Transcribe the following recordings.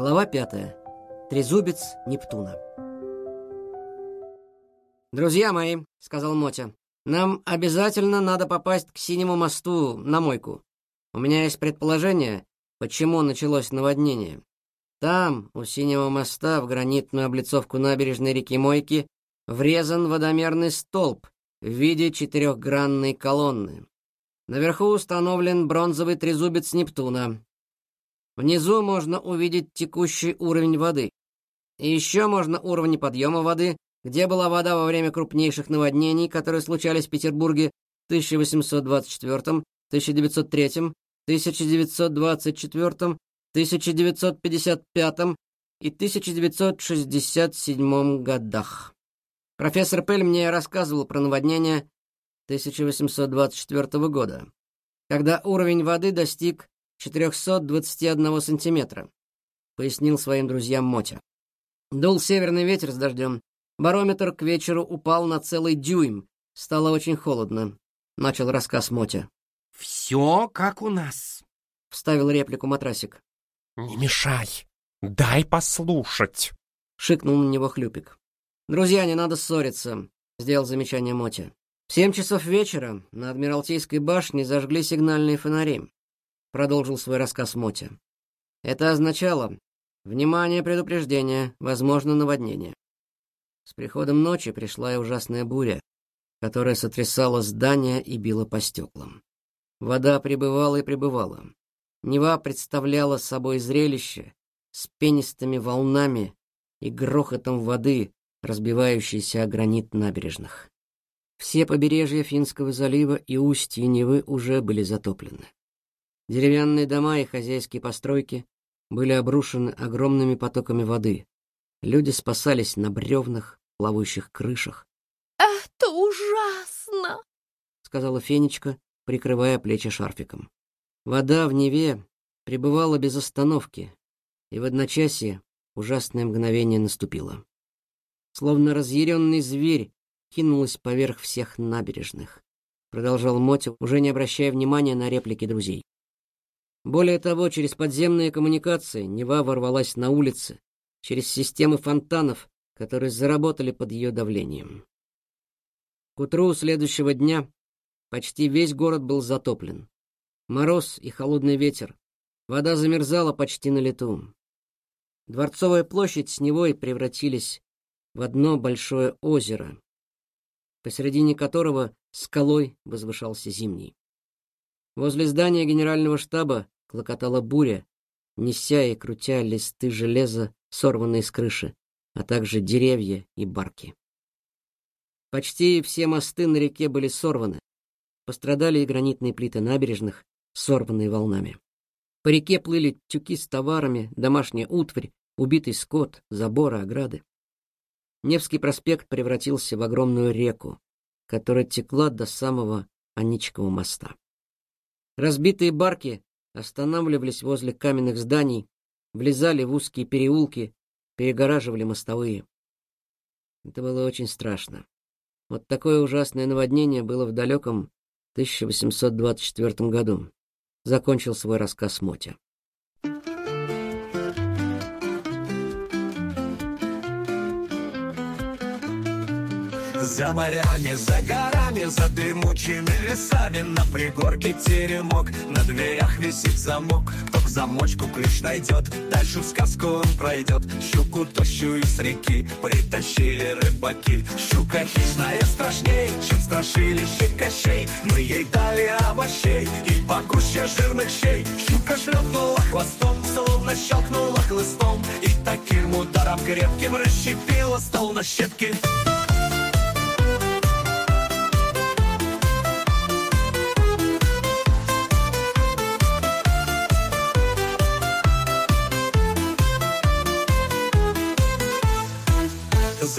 Глава пятая. Трезубец Нептуна. «Друзья мои», — сказал Мотя, — «нам обязательно надо попасть к Синему мосту на мойку. У меня есть предположение, почему началось наводнение. Там, у Синего моста, в гранитную облицовку набережной реки Мойки, врезан водомерный столб в виде четырехгранной колонны. Наверху установлен бронзовый трезубец Нептуна. Внизу можно увидеть текущий уровень воды. И еще можно уровни подъема воды, где была вода во время крупнейших наводнений, которые случались в Петербурге в 1824, 1903, 1924, 1955 и 1967 годах. Профессор Пель мне рассказывал про наводнение 1824 года, когда уровень воды достиг 421 сантиметра, пояснил своим друзьям Мотя. Дул северный ветер с дождем. Барометр к вечеру упал на целый дюйм. Стало очень холодно. Начал рассказ Мотя. «Все как у нас», — вставил реплику матрасик. «Не мешай, дай послушать», — шикнул на него Хлюпик. «Друзья, не надо ссориться», — сделал замечание Мотя. В семь часов вечера на Адмиралтейской башне зажгли сигнальные фонари продолжил свой рассказ Мотя. Это означало внимание, предупреждение, возможно наводнение. С приходом ночи пришла и ужасная буря, которая сотрясала здания и била по стеклам. Вода прибывала и прибывала. Нева представляла собой зрелище с пенистыми волнами и грохотом воды, разбивающейся о гранит набережных. Все побережья Финского залива и устья Невы уже были затоплены. Деревянные дома и хозяйские постройки были обрушены огромными потоками воды. Люди спасались на бревнах, плавающих крышах. «Это ужасно!» — сказала Фенечка, прикрывая плечи шарфиком. Вода в Неве пребывала без остановки, и в одночасье ужасное мгновение наступило. Словно разъяренный зверь кинулась поверх всех набережных. Продолжал Мотя, уже не обращая внимания на реплики друзей. Более того, через подземные коммуникации Нева ворвалась на улицы, через системы фонтанов, которые заработали под ее давлением. К утру следующего дня почти весь город был затоплен. Мороз и холодный ветер. Вода замерзала почти на лету. Дворцовая площадь с Невой превратились в одно большое озеро, посередине которого скалой возвышался Зимний. Возле здания генерального штаба клокотала буря, неся и крутя листы железа, сорванные с крыши, а также деревья и барки. Почти все мосты на реке были сорваны. Пострадали и гранитные плиты набережных, сорванные волнами. По реке плыли тюки с товарами, домашняя утварь, убитый скот, заборы, ограды. Невский проспект превратился в огромную реку, которая текла до самого Аничкового моста. Разбитые барки останавливались возле каменных зданий, влезали в узкие переулки, перегораживали мостовые. Это было очень страшно. Вот такое ужасное наводнение было в далеком 1824 году. Закончил свой рассказ Мотя. За морями, за горами, за дымучими лесами. На пригорке теремок, на дверях висит замок. Кто к замочку ключ найдет, дальше в сказку он пройдет. Щуку тощую с реки притащили рыбаки. Щука хищная страшней, чем страшилище кощей. Мы ей дали овощей и погуще жирных щей. Щука шлепнула хвостом, словно щелкнула хлыстом. И таким ударом крепким расщепила стол на щепки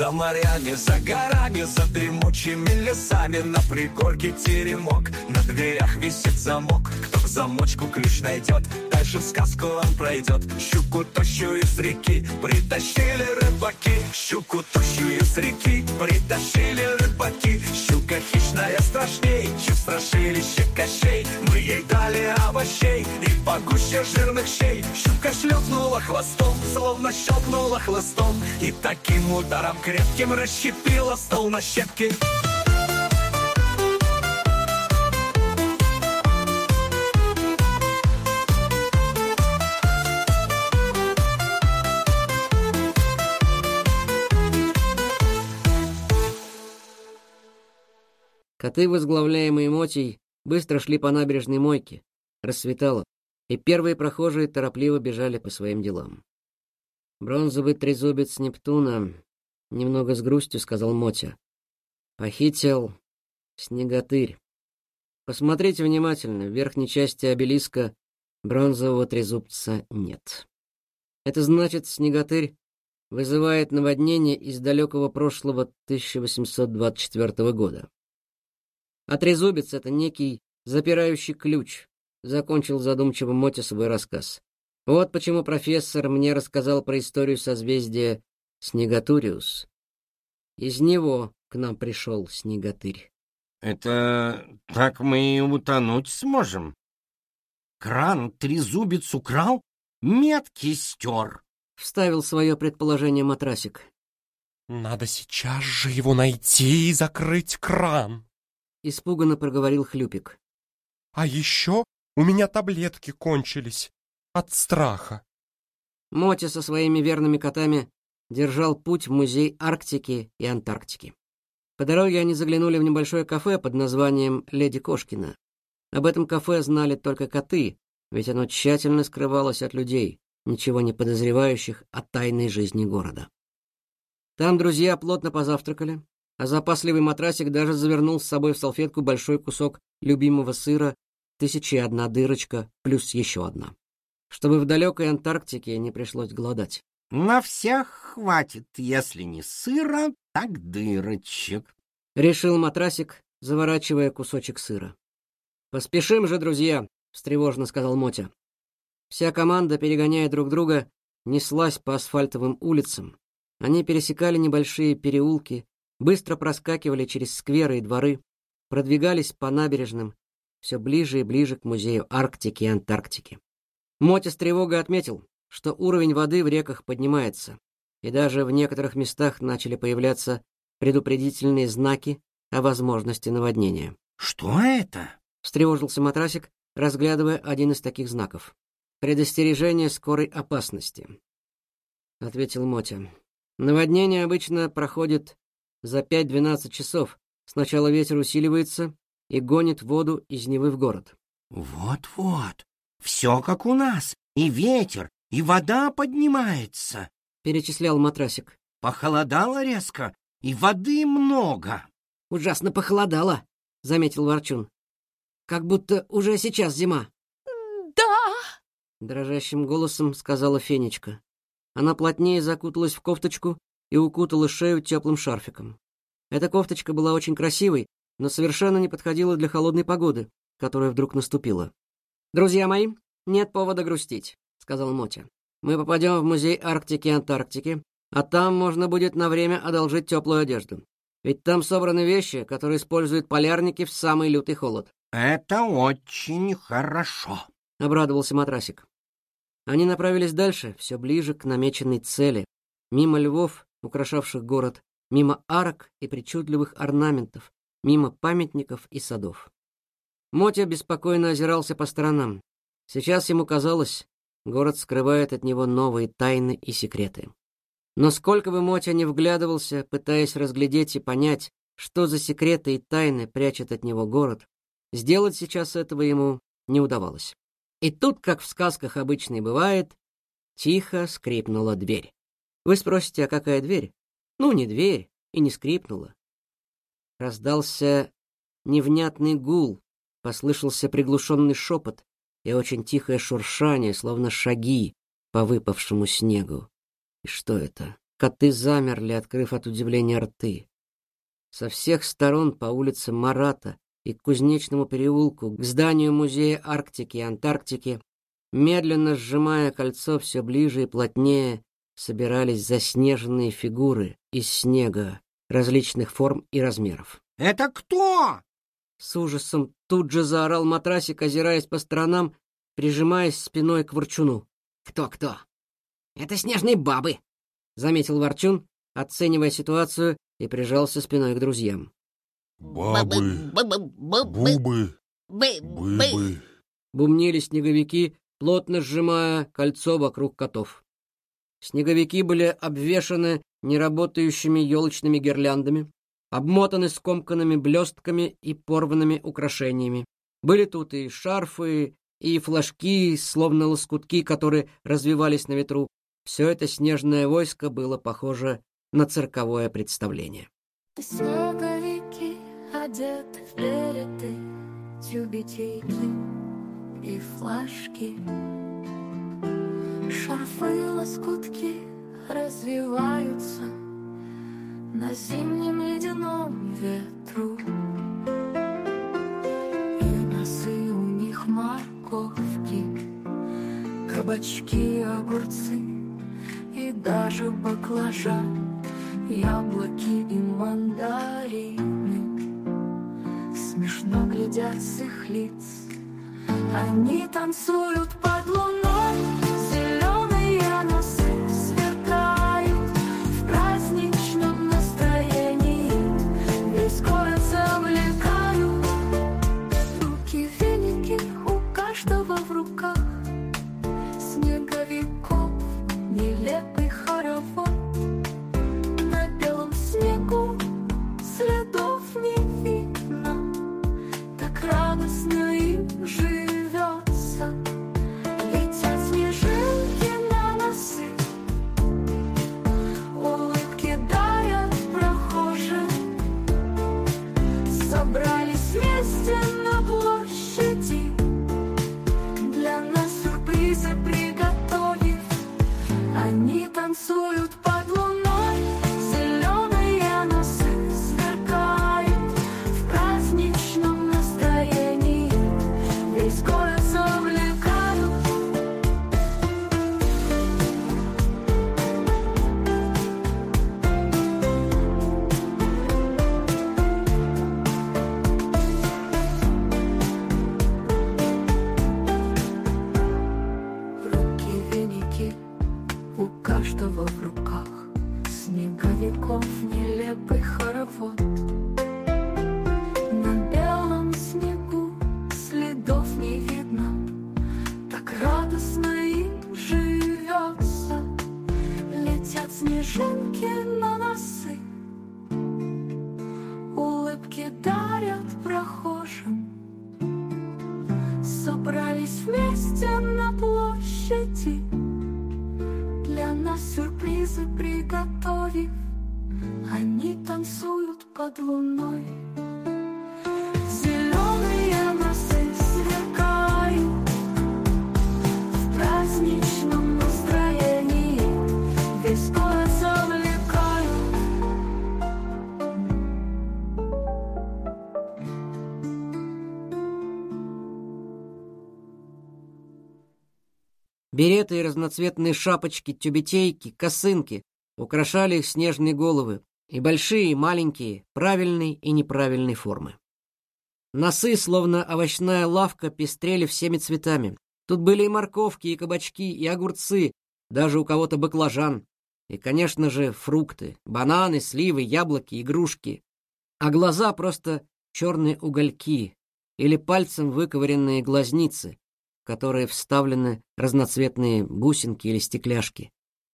За морями, за горами, за дремучими лесами. На пригорке теремок, на дверях висит замок. Кто замочку ключ найдет, дальше в сказку он пройдет. Щуку тощую из реки притащили рыбаки. Щуку тощую из реки притащили рыбаки. Щука хищная страшней, чем страшилище Кощей. Мы ей дали овощей и погуще жирных щей. Щука шлепнула хвостом, словно щелкнула хвостом. И таким ударом крепким расщепила стол на щепки Коты, возглавляемые Мотей, быстро шли по набережной мойке. Рассветало, и первые прохожие торопливо бежали по своим делам. «Бронзовый трезубец Нептуна», — немного с грустью сказал Мотя. «Похитил снеготырь. Посмотрите внимательно, в верхней части обелиска бронзового трезубца нет. Это значит, снеготырь вызывает наводнение из далекого прошлого 1824 года. А трезубец — это некий запирающий ключ, закончил задумчиво Мотя свой рассказ. Вот почему профессор мне рассказал про историю созвездия Снеготуриус. Из него к нам пришел Снеготырь. Это так мы и утонуть сможем. Кран трезубец украл, метки стер. Вставил свое предположение матрасик. Надо сейчас же его найти и закрыть кран. Испуганно проговорил Хлюпик. А еще у меня таблетки кончились от страха. Мотя со своими верными котами держал путь в музей Арктики и Антарктики. По дороге они заглянули в небольшое кафе под названием «Леди Кошкина». Об этом кафе знали только коты, ведь оно тщательно скрывалось от людей, ничего не подозревающих о тайной жизни города. Там друзья плотно позавтракали, а запасливый матрасик даже завернул с собой в салфетку большой кусок любимого сыра, тысяча и одна дырочка, плюс еще одна. Чтобы в далекой Антарктике не пришлось голодать. На всех хватит, если не сыра, так дырочек. Решил матрасик, заворачивая кусочек сыра. «Поспешим же, друзья!» — встревожно сказал Мотя. Вся команда, перегоняя друг друга, неслась по асфальтовым улицам. Они пересекали небольшие переулки, быстро проскакивали через скверы и дворы, продвигались по набережным, все ближе и ближе к музею Арктики и Антарктики. Мотя с тревогой отметил, что уровень воды в реках поднимается, и даже в некоторых местах начали появляться предупредительные знаки о возможности наводнения. Что это? Встревожился матрасик, разглядывая один из таких знаков. «Предостережение скорой опасности», — ответил Мотя. «Наводнение обычно проходит за 5-12 часов. Сначала ветер усиливается и гонит воду из Невы в город. Вот-вот, все как у нас. И ветер, и вода поднимается. Перечислял матрасик. Похолодало резко, и воды много. Ужасно похолодало, заметил Ворчун. Как будто уже сейчас зима. Да, дрожащим голосом сказала Фенечка. Она плотнее закуталась в кофточку и укутала шею теплым шарфиком. Эта кофточка была очень красивой, но совершенно не подходила для холодной погоды, которая вдруг наступила. «Друзья мои, нет повода грустить», — сказал Мотя. «Мы попадем в музей Арктики и Антарктики, а там можно будет на время одолжить теплую одежду. Ведь там собраны вещи, которые используют полярники в самый лютый холод». «Это очень хорошо», — обрадовался матрасик. Они направились дальше, все ближе к намеченной цели, мимо львов украшавших город, мимо арок и причудливых орнаментов, мимо памятников и садов. Мотя беспокойно озирался по сторонам. Сейчас ему казалось, город скрывает от него новые тайны и секреты. Но сколько бы Мотя не вглядывался, пытаясь разглядеть и понять, что за секреты и тайны прячет от него город, сделать сейчас этого ему не удавалось. И тут, как в сказках обычно и бывает, тихо скрипнула дверь. Вы спросите, а какая дверь? Ну, не дверь, и не скрипнула. Раздался невнятный гул, послышался приглушенный шепот и очень тихое шуршание, словно шаги по выпавшему снегу. И что это? Коты замерли, открыв от удивления рты. Со всех сторон по улице Марата и к Кузнечному переулку, к зданию музея Арктики и Антарктики, медленно сжимая кольцо все ближе и плотнее, собирались заснеженные фигуры из снега различных форм и размеров. Это кто? С ужасом тут же заорал матрасик, озираясь по сторонам, прижимаясь спиной к ворчуну. «Кто-кто?» «Это снежные бабы», — заметил ворчун, оценивая ситуацию и прижался спиной к друзьям. Бабы, бубы, быбы. Бумнили снеговики, плотно сжимая кольцо вокруг котов. Снеговики были обвешаны неработающими елочными гирляндами, обмотаны скомканными блестками и порванными украшениями. Были тут и шарфы, и флажки, словно лоскутки, которые развивались на ветру. Все это снежное войско было похоже на цирковое представление. Снеговики одеты в береты, тюбетейки и флажки. Шарфы лоскутки развиваются на зимнем ледяном ветру. И носы у них морковки, кабачки, огурцы и даже баклажан, яблоки и мандарины. Смешно глядят с их лиц, они танцуют под луной, Береты и разноцветные шапочки, тюбетейки, косынки украшали их снежные головы, и большие, и маленькие, правильной и неправильной формы. Носы, словно овощная лавка, пестрели всеми цветами. Тут были и морковки, и кабачки, и огурцы, даже у кого-то баклажан. И, конечно же, фрукты, бананы, сливы, яблоки, игрушки. А глаза просто черные угольки или пальцем выковыренные глазницы, которые вставлены разноцветные бусинки или стекляшки.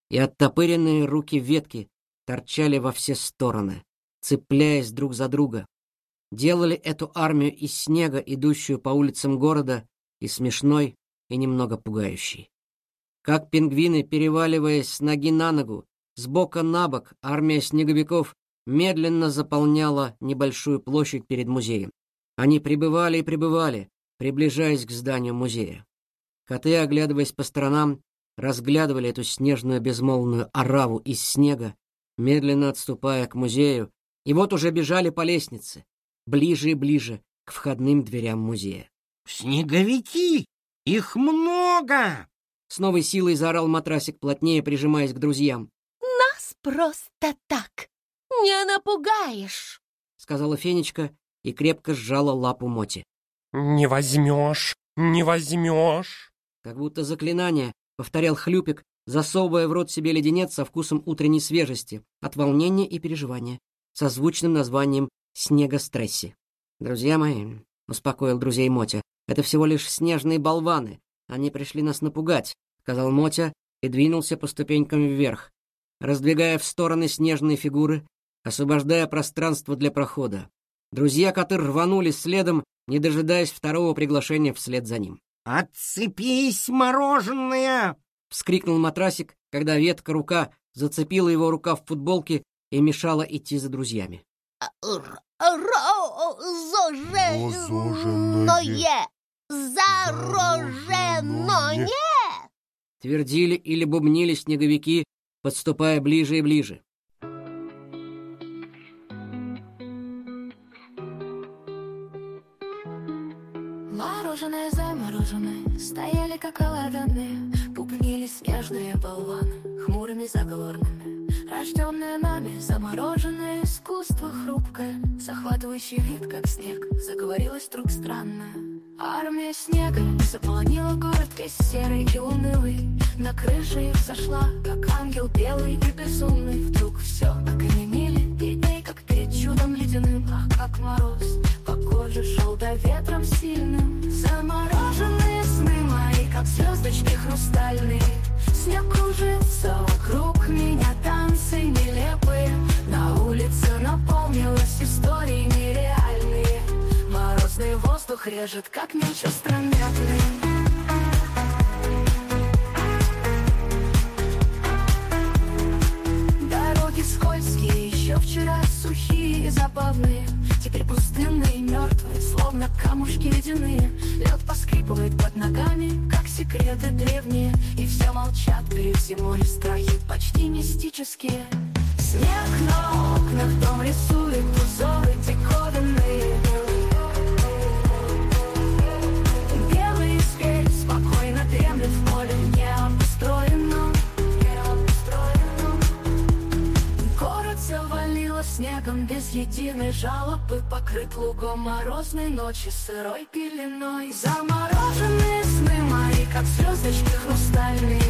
И оттопыренные руки ветки торчали во все стороны, цепляясь друг за друга. Делали эту армию из снега, идущую по улицам города, и смешной, и немного пугающей. Как пингвины, переваливаясь с ноги на ногу, с бока на бок, армия снеговиков медленно заполняла небольшую площадь перед музеем. Они прибывали и прибывали, приближаясь к зданию музея. Коты, оглядываясь по сторонам, разглядывали эту снежную безмолвную ораву из снега, медленно отступая к музею, и вот уже бежали по лестнице, ближе и ближе к входным дверям музея. Снеговики! Их много! С новой силой заорал матрасик, плотнее прижимаясь к друзьям. Нас просто так не напугаешь. Сказала Фенечка и крепко сжала лапу Моти. Не возьмешь, не возьмешь. Как будто заклинание, повторял Хлюпик, засовывая в рот себе леденец со вкусом утренней свежести, от волнения и переживания, со звучным названием «Снегостресси». «Друзья мои», — успокоил друзей Мотя, — «это всего лишь снежные болваны. Они пришли нас напугать», — сказал Мотя и двинулся по ступенькам вверх, раздвигая в стороны снежные фигуры, освобождая пространство для прохода. Друзья-коты рванулись следом, не дожидаясь второго приглашения вслед за ним. «Отцепись, мороженое!» — вскрикнул матрасик, когда ветка рука зацепила его рукав футболки и мешала идти за друзьями. Розоженое! Зароженое! Твердили или бубнили снеговики, подступая ближе и ближе. Замороженное Стояли как оловянные Бубнили снежные болваны Хмурыми заговорными Рожденное нами Замороженное искусство хрупкое Захватывающий вид, как снег Заговорилось вдруг странно Армия снега заполонила город весь серый и унылый На крыше их зашла, как ангел белый и безумный Вдруг все окаменели перед перед чудом ледяным Ах, как мороз. По коже шел до ветром сильным. Замороженные сны мои, как звездочки хрустальные. Снег кружится вокруг меня, танцы нелепые. На улице наполнилась истории нереальные Морозный воздух режет, как меч острометный Дороги скользкие, еще вчера сухие и забавные. Теперь пустынные и мертвые, словно камушки ледяные. Лед поскрипывает под ногами, как секреты древние. И все молчат перед зимой, страхи почти мистические жалобы Покрыт лугом морозной ночи сырой пеленой. Замороженные сны мои, как звездочки хрустальные.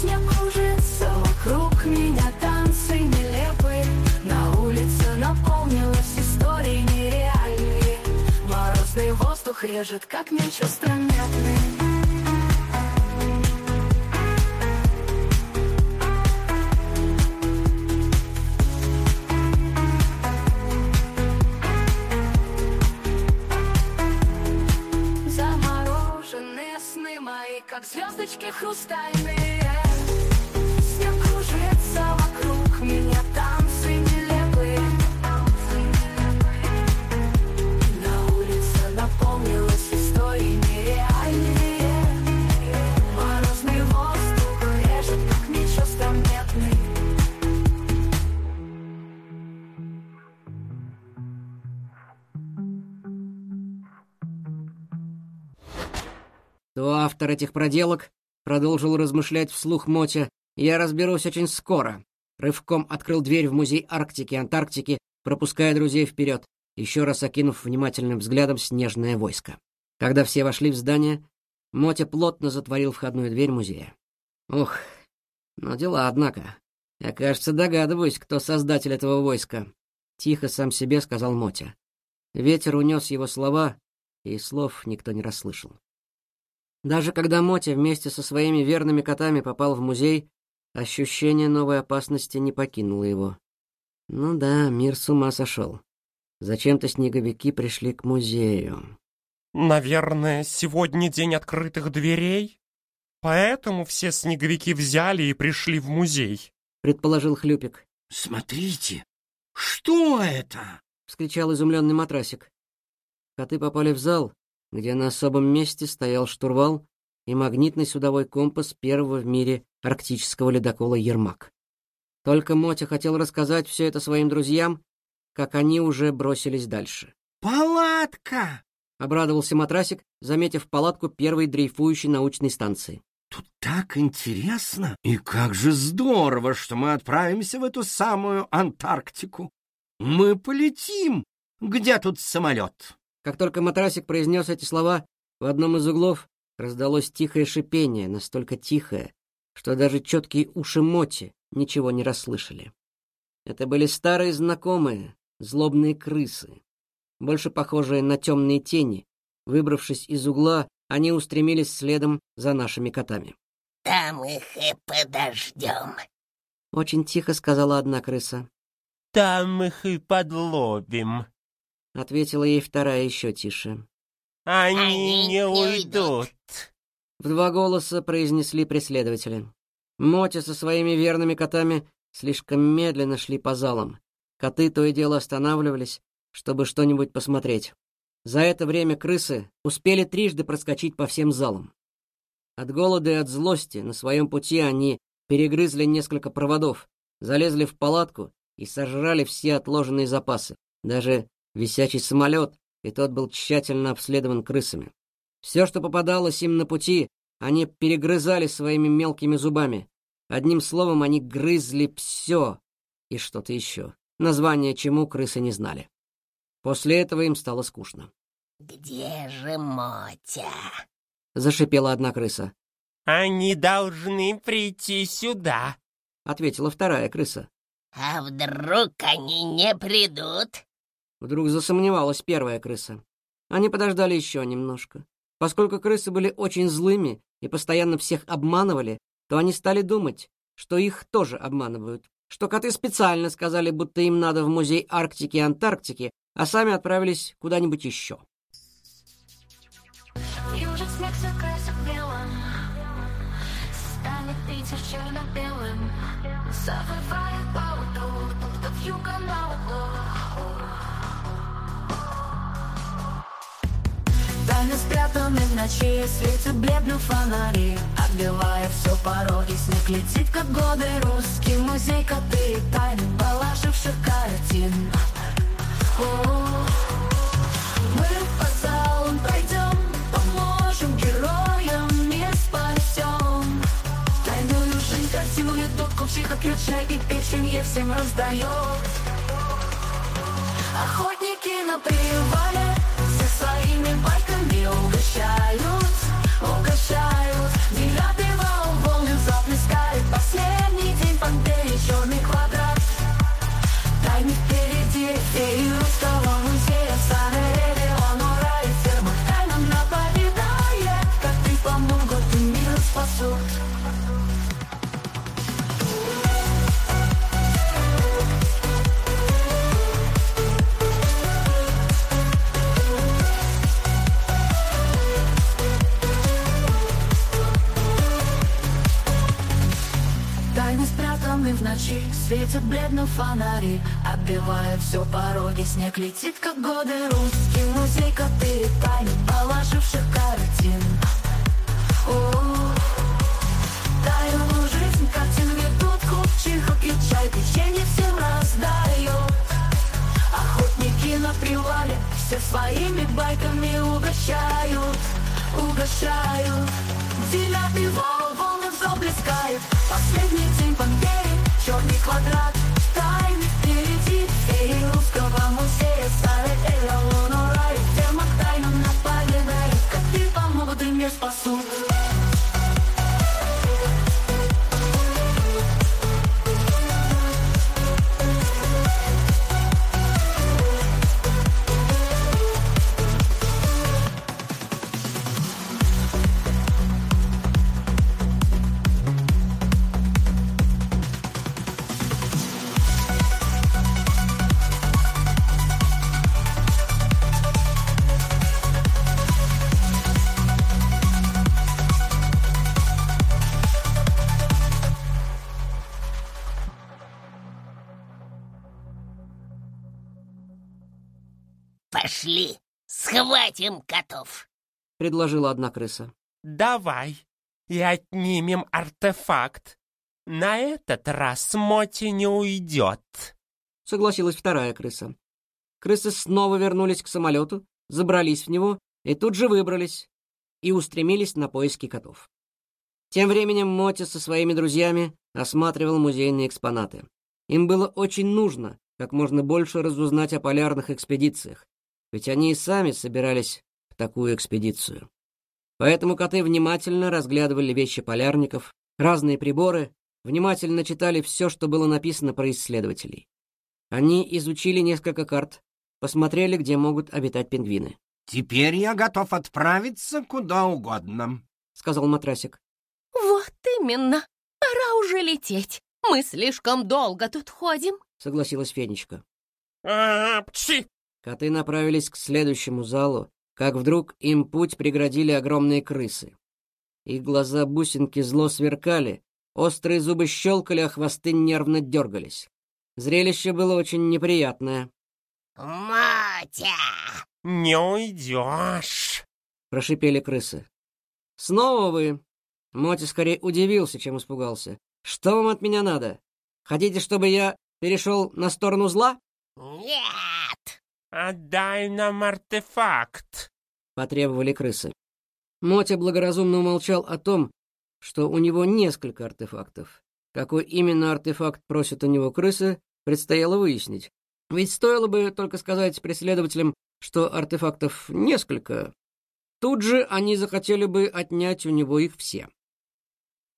Снег кружится вокруг меня, танцы нелепые. На улице наполнилась истории нереальные Морозный воздух режет, как меч острометный как звездочки хрустальные автор этих проделок продолжил размышлять вслух Мотя. Я разберусь очень скоро. Рывком открыл дверь в музей Арктики и Антарктики, пропуская друзей вперед, еще раз окинув внимательным взглядом снежное войско. Когда все вошли в здание, Мотя плотно затворил входную дверь музея. Ух, ну дела, однако. Я, кажется, догадываюсь, кто создатель этого войска. Тихо сам себе сказал Мотя. Ветер унес его слова, и слов никто не расслышал. Даже когда Мотя вместе со своими верными котами попал в музей, ощущение новой опасности не покинуло его. Ну да, мир с ума сошел. Зачем-то снеговики пришли к музею. Наверное, сегодня день открытых дверей? Поэтому все снеговики взяли и пришли в музей. Предположил Хлюпик. Смотрите, что это? Вскричал изумленный матрасик. Коты попали в зал, где на особом месте стоял штурвал и магнитный судовой компас первого в мире арктического ледокола «Ермак». Только Мотя хотел рассказать все это своим друзьям, как они уже бросились дальше. Палатка! — обрадовался матрасик, заметив палатку первой дрейфующей научной станции. Тут так интересно! И как же здорово, что мы отправимся в эту самую Антарктику! Мы полетим! Где тут самолет? Как только матрасик произнес эти слова, в одном из углов раздалось тихое шипение, настолько тихое, что даже четкие уши Моти ничего не расслышали. Это были старые знакомые, злобные крысы, больше похожие на темные тени. Выбравшись из угла, они устремились следом за нашими котами. Там их и подождем. Очень тихо сказала одна крыса. Там их и подловим. Ответила ей вторая еще тише. Они, Они не не уйдут. В два голоса произнесли преследователи. Моти со своими верными котами слишком медленно шли по залам. Коты то и дело останавливались, чтобы что-нибудь посмотреть. За это время крысы успели трижды проскочить по всем залам. От голода и от злости на своем пути они перегрызли несколько проводов, залезли в палатку и сожрали все отложенные запасы. Даже висячий самолет, и тот был тщательно обследован крысами. Все, что попадалось им на пути, они перегрызали своими мелкими зубами. Одним словом, они грызли все и что-то еще. Название чему крысы не знали. После этого им стало скучно. Где же Мотя? Зашипела одна крыса. Они должны прийти сюда. Ответила вторая крыса. А вдруг они не придут? Вдруг засомневалась первая крыса. Они подождали еще немножко. Поскольку крысы были очень злыми и постоянно всех обманывали, то они стали думать, что их тоже обманывают. Что коты специально сказали, будто им надо в музей Арктики и Антарктики, а сами отправились куда-нибудь еще. Южит снег все красит белым Станет черно-белым Завывает Тайно спрятаны в ночи. Светят бледно фонари Отбивая все пороги Снег летит, как годы Русский музей коты и тайны Положивших картин. О, Мы по залам пройдем Поможем героям Не спасем Тайную жизнь картину ведут Купчиха ключей и печенье всем раздает Охотники на привале Все своими байками угощают Угощают Девятый вал светят бледно фонари Отбивая все пороги, снег летит, как годы Русский музей коты и тайны, положивших картин. О, Тайну жизнь картин ведут Купчиха и чай, печенье всем раздает Охотники на привале Все своими байками угощают Угощают. Девятый вал волны заблескает Последний день пандемии Черный квадрат Тайны впереди. Феи русского музея Старый Элеонора и ферма Тайна наповедает Как ты помогут и мир спасут Пошли, схватим котов. Предложила одна крыса. Давай. и отнимем артефакт. На этот раз Моти не уйдет. Согласилась вторая крыса. Крысы снова вернулись к самолету, забрались в него и тут же выбрались и устремились на поиски котов. Тем временем Моти со своими друзьями осматривал музейные экспонаты. Им было очень нужно как можно больше разузнать о полярных экспедициях, ведь они и сами собирались в такую экспедицию. Поэтому коты внимательно разглядывали вещи полярников, разные приборы, внимательно читали все, что было написано про исследователей. Они изучили несколько карт, посмотрели, где могут обитать пингвины. «Теперь я готов отправиться куда угодно», — сказал матрасик. «Вот именно! Пора уже лететь. Мы слишком долго тут ходим», — согласилась Фенечка. «Апчи!» Коты направились к следующему залу, как вдруг им путь преградили огромные крысы. Их глаза бусинки зло сверкали, острые зубы щелкали, а хвосты нервно дергались. Зрелище было очень неприятное. «Мотя!» «Не уйдешь!» — прошипели крысы. «Снова вы!» Моти скорее удивился, чем испугался. «Что вам от меня надо? Хотите, чтобы я перешел на сторону зла?» «Нет!» «Отдай нам артефакт!» — потребовали крысы. Мотя благоразумно умолчал о том, что у него несколько артефактов. Какой именно артефакт просят у него крысы, предстояло выяснить. Ведь стоило бы только сказать преследователям, что артефактов несколько. Тут же они захотели бы отнять у него их все.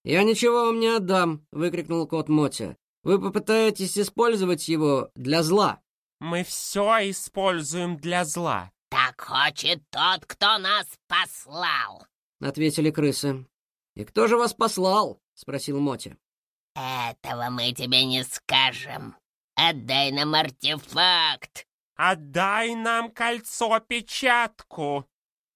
«Я ничего вам не отдам!» — выкрикнул кот Мотя. «Вы попытаетесь использовать его для зла!» «Мы все используем для зла!» «Так хочет тот, кто нас послал!» — ответили крысы. «И кто же вас послал?» — спросил Мотя. «Этого мы тебе не скажем. Отдай нам артефакт!» «Отдай нам кольцо-печатку!»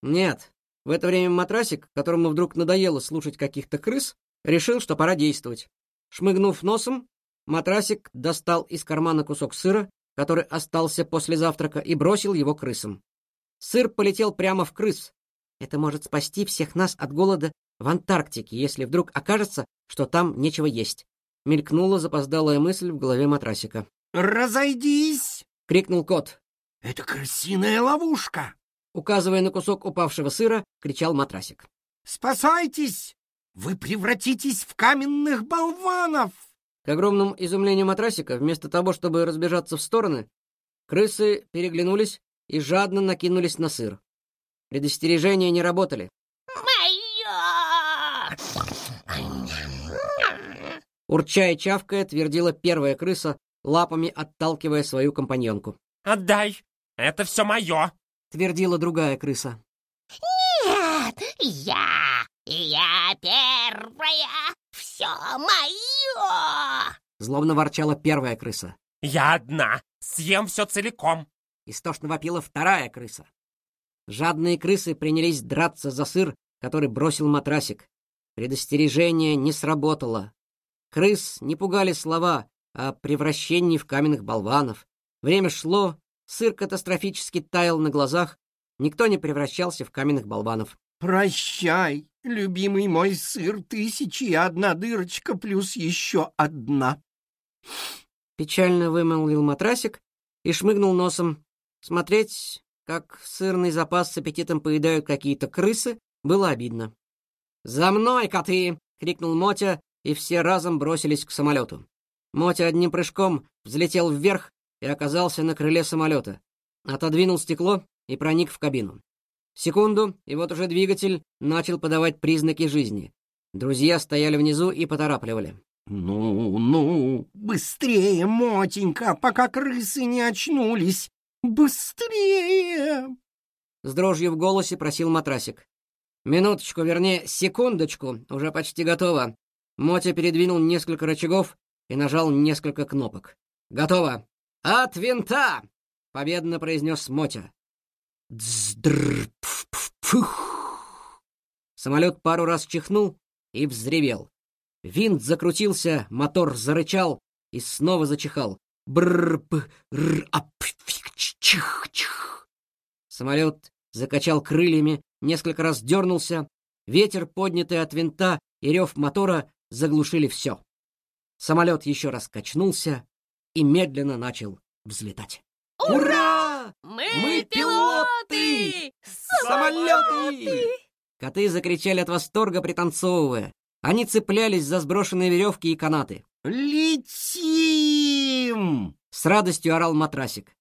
«Нет». В это время матрасик, которому вдруг надоело слушать каких-то крыс, решил, что пора действовать. Шмыгнув носом, матрасик достал из кармана кусок сыра, который остался после завтрака, и бросил его крысам. Сыр полетел прямо в крыс. Это может спасти всех нас от голода в Антарктике, если вдруг окажется, что там нечего есть. Мелькнула запоздалая мысль в голове матрасика. «Разойдись!» — крикнул кот. «Это крысиная ловушка!» Указывая на кусок упавшего сыра, кричал матрасик. «Спасайтесь! Вы превратитесь в каменных болванов!» К огромному изумлению матрасика, вместо того, чтобы разбежаться в стороны, крысы переглянулись и жадно накинулись на сыр. Предостережения не работали. «Моё!» Урча и чавкая, твердила первая крыса, лапами отталкивая свою компаньонку. «Отдай! Это все мое!» — твердила другая крыса. «Нет, я! Я первая! Все мое!» Злобно ворчала первая крыса. «Я одна! Съем все целиком!» Истошно вопила вторая крыса. Жадные крысы принялись драться за сыр, который бросил матрасик. Предостережение не сработало. Крыс не пугали слова о превращении в каменных болванов. Время шло, сыр катастрофически таял на глазах, никто не превращался в каменных болванов. «Прощай, любимый мой сыр, тысячи и одна дырочка плюс еще одна!» Печально вымолвил матрасик и шмыгнул носом. Смотреть, как сырный запас с аппетитом поедают какие-то крысы, было обидно. «За мной, коты!» — крикнул Мотя, и все разом бросились к самолету. Мотя одним прыжком взлетел вверх и оказался на крыле самолета. Отодвинул стекло и проник в кабину. Секунду, и вот уже двигатель начал подавать признаки жизни. Друзья стояли внизу и поторапливали. «Ну, ну, быстрее, Мотенька, пока крысы не очнулись! Быстрее!» С дрожью в голосе просил матрасик. «Минуточку, вернее, секундочку, уже почти готово». Мотя передвинул несколько рычагов и нажал несколько кнопок. «Готово! От винта!» — победно произнес Мотя. Дздр-пф-пф-пфух. Самолет пару раз чихнул и взревел. Винт закрутился, мотор зарычал и снова зачихал. бр р чих чих Самолет закачал крыльями, несколько раз дернулся, Ветер, поднятый от винта, и рев мотора заглушили все. Самолет еще раз качнулся и медленно начал взлетать. Ура! Мы, Мы пилоты! Самолеты! Коты закричали от восторга, пританцовывая. Они цеплялись за сброшенные веревки и канаты. Летим! С радостью орал матрасик.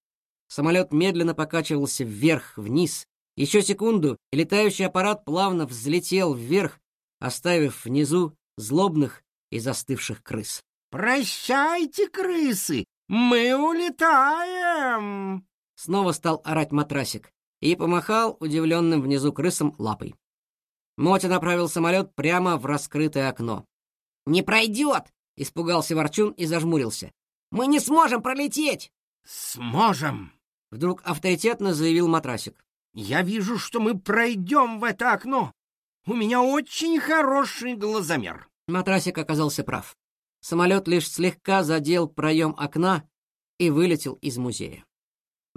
Самолет медленно покачивался вверх-вниз. Еще секунду, и летающий аппарат плавно взлетел вверх, оставив внизу злобных и застывших крыс. Прощайте, крысы! Мы улетаем! Снова стал орать матрасик и помахал удивленным внизу крысам лапой. Мотя направил самолет прямо в раскрытое окно. «Не пройдет!» — испугался Ворчун и зажмурился. «Мы не сможем пролететь!» Сможем! Вдруг авторитетно заявил матрасик. Я вижу, что мы пройдем в это окно. У меня очень хороший глазомер. Матрасик оказался прав. Самолет лишь слегка задел проем окна и вылетел из музея.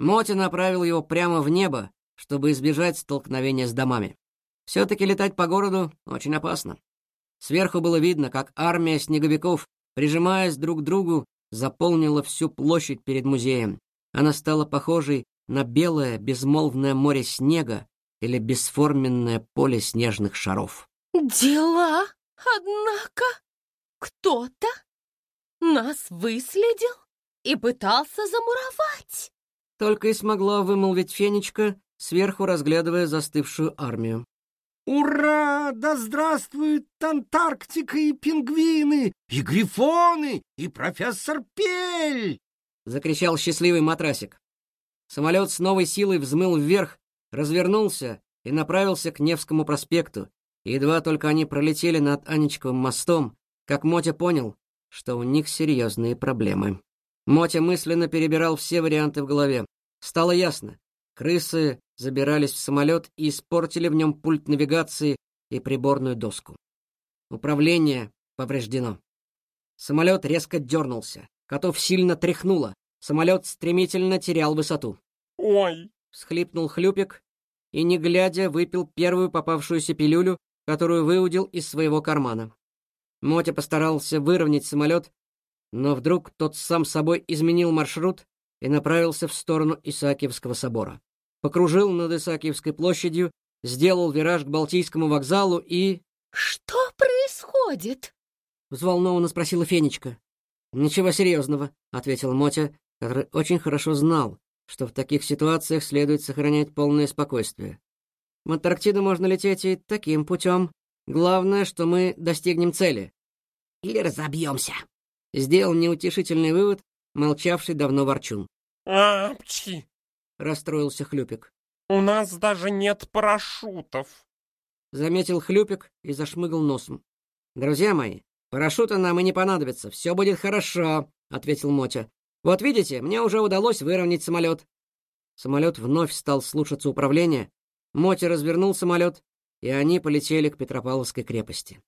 Моти направил его прямо в небо, чтобы избежать столкновения с домами. Все-таки летать по городу очень опасно. Сверху было видно, как армия снеговиков, прижимаясь друг к другу, заполнила всю площадь перед музеем. Она стала похожей на белое безмолвное море снега или бесформенное поле снежных шаров. Дела, однако, кто-то нас выследил и пытался замуровать. Только и смогла вымолвить Фенечка, сверху разглядывая застывшую армию. Ура! Да здравствует Антарктика и пингвины, и грифоны, и профессор Пель! Закричал счастливый матрасик. Самолет с новой силой взмыл вверх, развернулся и направился к Невскому проспекту. И едва только они пролетели над Анечковым мостом, как Мотя понял, что у них серьезные проблемы. Мотя мысленно перебирал все варианты в голове. Стало ясно. Крысы забирались в самолет и испортили в нем пульт навигации и приборную доску. Управление повреждено. Самолет резко дернулся. Котов сильно тряхнуло. Самолет стремительно терял высоту. Ой, Всхлипнул хлюпик и, не глядя, выпил первую попавшуюся пилюлю, которую выудил из своего кармана. Мотя постарался выровнять самолет, но вдруг тот сам собой изменил маршрут и направился в сторону Исаакиевского собора. Покружил над Исаакиевской площадью, сделал вираж к Балтийскому вокзалу и... Что происходит? Взволнованно спросила Фенечка. «Ничего серьезного», — ответил Мотя, который очень хорошо знал, что в таких ситуациях следует сохранять полное спокойствие. В Антарктиду можно лететь и таким путем. Главное, что мы достигнем цели. Или разобьемся. Сделал неутешительный вывод, молчавший давно Ворчун. Апчи, Расстроился Хлюпик. у нас даже нет парашютов. Заметил Хлюпик и зашмыгал носом. «Друзья мои, парашюта нам и не понадобится, все будет хорошо», — ответил Мотя. «Вот видите, мне уже удалось выровнять самолет». Самолет вновь стал слушаться управления. Мотя развернул самолет, и они полетели к Петропавловской крепости.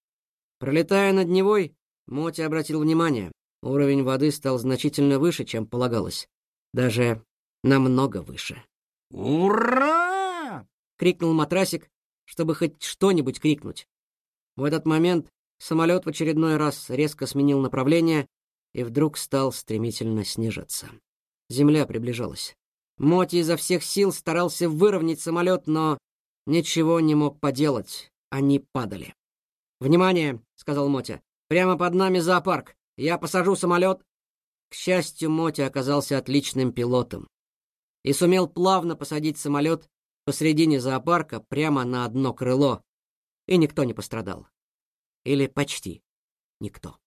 Пролетая над Невой, Мотя обратил внимание, уровень воды стал значительно выше, чем полагалось. Даже намного выше. Ура! — крикнул матрасик, чтобы хоть что-нибудь крикнуть. В этот момент самолет в очередной раз резко сменил направление и вдруг стал стремительно снижаться. Земля приближалась. Моти изо всех сил старался выровнять самолет, но ничего не мог поделать. Они падали. «Внимание!» — сказал Мотя. «Прямо под нами зоопарк. Я посажу самолет». К счастью, Мотя оказался отличным пилотом и сумел плавно посадить самолет посредине зоопарка прямо на одно крыло, и никто не пострадал. Или почти никто.